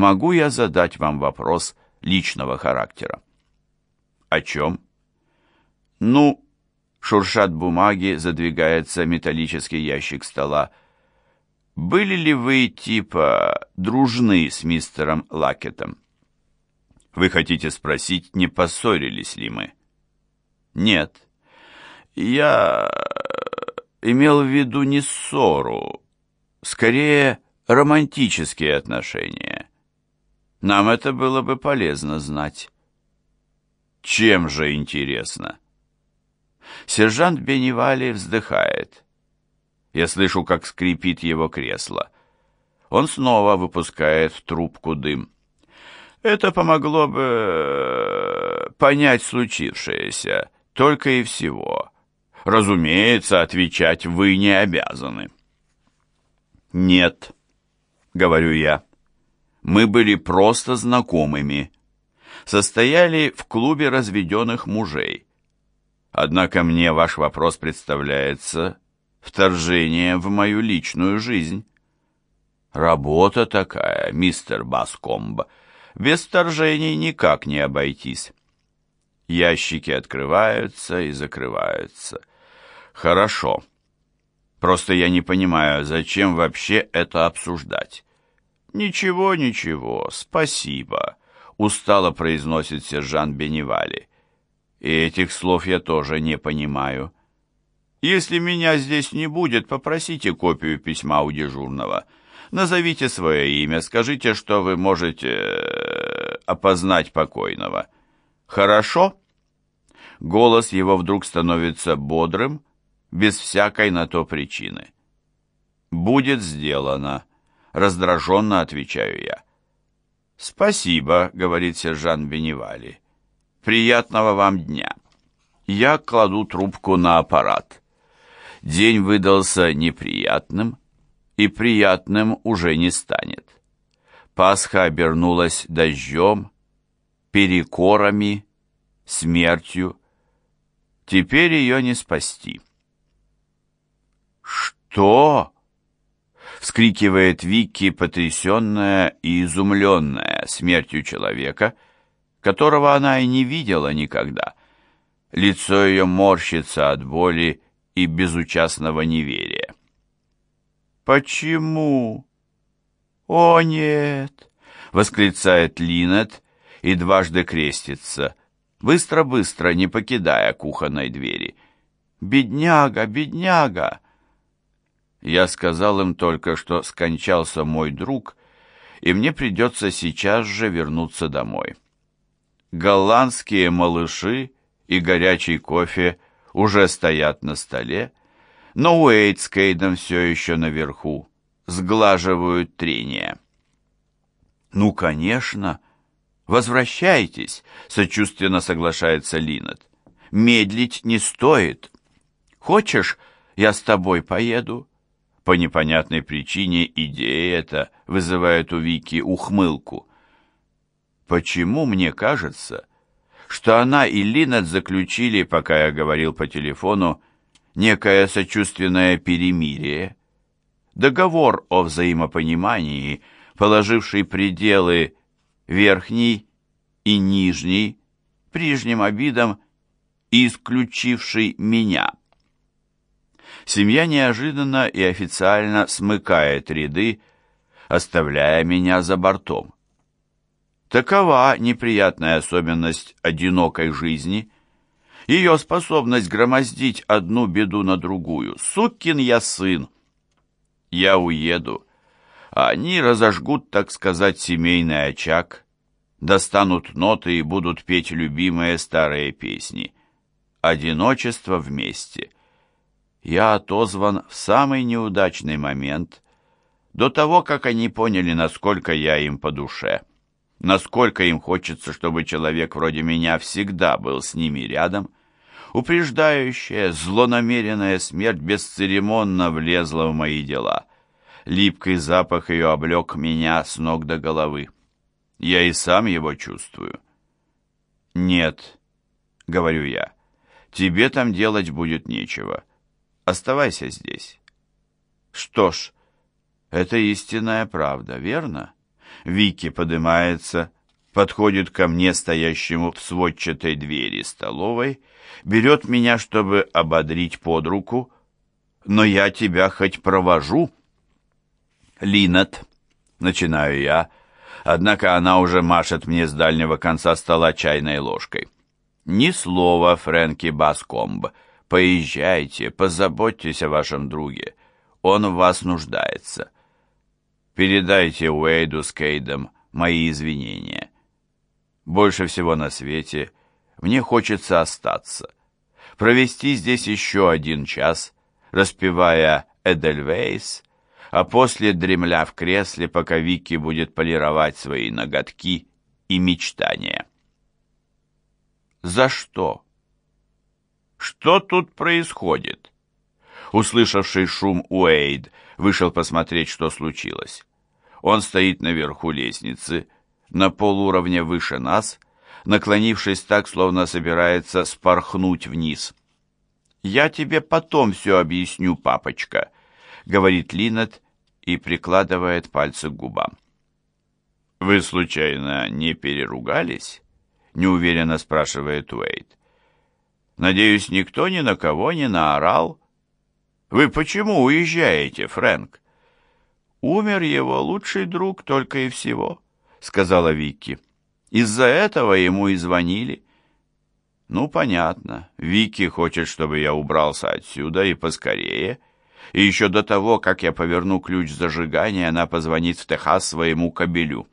могу я задать вам вопрос личного характера?» «О чем?» «Ну, шуршат бумаги, задвигается металлический ящик стола. Были ли вы, типа, дружны с мистером Лакетом?» «Вы хотите спросить, не поссорились ли мы?» «Нет. Я имел в виду не ссору, скорее романтические отношения. Нам это было бы полезно знать». «Чем же интересно?» Сержант Беневали вздыхает. Я слышу, как скрипит его кресло. Он снова выпускает в трубку дым. Это помогло бы э, понять случившееся, только и всего. Разумеется, отвечать вы не обязаны. Нет, говорю я. Мы были просто знакомыми. Состояли в клубе разведенных мужей. Однако мне ваш вопрос представляется вторжением в мою личную жизнь. Работа такая, мистер Баскомб. Без вторжений никак не обойтись. Ящики открываются и закрываются. Хорошо. Просто я не понимаю, зачем вообще это обсуждать. Ничего, ничего, спасибо, устало произносит сержант Беневали. И этих слов я тоже не понимаю. Если меня здесь не будет, попросите копию письма у дежурного. Назовите свое имя, скажите, что вы можете э, опознать покойного. Хорошо? Голос его вдруг становится бодрым, без всякой на то причины. «Будет сделано», — раздраженно отвечаю я. «Спасибо», — говорит сержант Беневали. «Приятного вам дня». Я кладу трубку на аппарат. День выдался неприятным, и приятным уже не станет. Пасха обернулась дождем, перекорами, смертью. Теперь ее не спасти. «Что?» — вскрикивает Вики, потрясенная и изумленная смертью человека, которого она и не видела никогда. Лицо ее морщится от боли и безучастного неверия. «Почему?» «О, нет!» — восклицает Линет и дважды крестится, быстро-быстро, не покидая кухонной двери. «Бедняга, бедняга!» Я сказал им только, что скончался мой друг, и мне придется сейчас же вернуться домой. Голландские малыши и горячий кофе уже стоят на столе, но Уэйд с Кейдом все еще наверху, сглаживают трение. «Ну, конечно. Возвращайтесь», — сочувственно соглашается Линнет. «Медлить не стоит. Хочешь, я с тобой поеду?» По непонятной причине идея эта вызывает у Вики ухмылку. Почему мне кажется, что она и Линнет заключили, пока я говорил по телефону, некое сочувственное перемирие, договор о взаимопонимании, положивший пределы верхней и нижней, прежним обидам и исключивший меня. Семья неожиданно и официально смыкает ряды, оставляя меня за бортом. Такова неприятная особенность одинокой жизни – ее способность громоздить одну беду на другую. Сукин я сын. Я уеду, а они разожгут, так сказать, семейный очаг, достанут ноты и будут петь любимые старые песни. Одиночество вместе. Я отозван в самый неудачный момент, до того, как они поняли, насколько я им по душе насколько им хочется, чтобы человек вроде меня всегда был с ними рядом, Упреждающая, злонамеренная смерть бесцеремонно влезла в мои дела. Липкий запах ее облег меня с ног до головы. Я и сам его чувствую. «Нет», — говорю я, — «тебе там делать будет нечего. Оставайся здесь». Что ж, это истинная правда, верно? Вики поднимается, подходит ко мне, стоящему в сводчатой двери столовой, берет меня, чтобы ободрить под руку, но я тебя хоть провожу. Линет, начинаю я, однако она уже машет мне с дальнего конца стола чайной ложкой. Ни слова, Фрэнки Баскомб. Поезжайте, позаботьтесь о вашем друге. Он в вас нуждается. Передайте Уэйду с Кейдом мои извинения. Больше всего на свете мне хочется остаться. Провести здесь еще один час, распевая «Эдельвейс», а после дремля в кресле, пока Вики будет полировать свои ноготки и мечтания. За что? Что тут происходит? Услышавший шум Уэйд вышел посмотреть, что случилось. Он стоит наверху лестницы, на полуровня выше нас, наклонившись так, словно собирается спорхнуть вниз. «Я тебе потом все объясню, папочка», — говорит Линнет и прикладывает пальцы к губам. «Вы, случайно, не переругались?» — неуверенно спрашивает Уэйд. «Надеюсь, никто ни на кого не наорал?» «Вы почему уезжаете, Фрэнк?» «Умер его лучший друг только и всего», — сказала Вики. «Из-за этого ему и звонили». «Ну, понятно. Вики хочет, чтобы я убрался отсюда и поскорее. И еще до того, как я поверну ключ зажигания, она позвонит в Техас своему кобелю».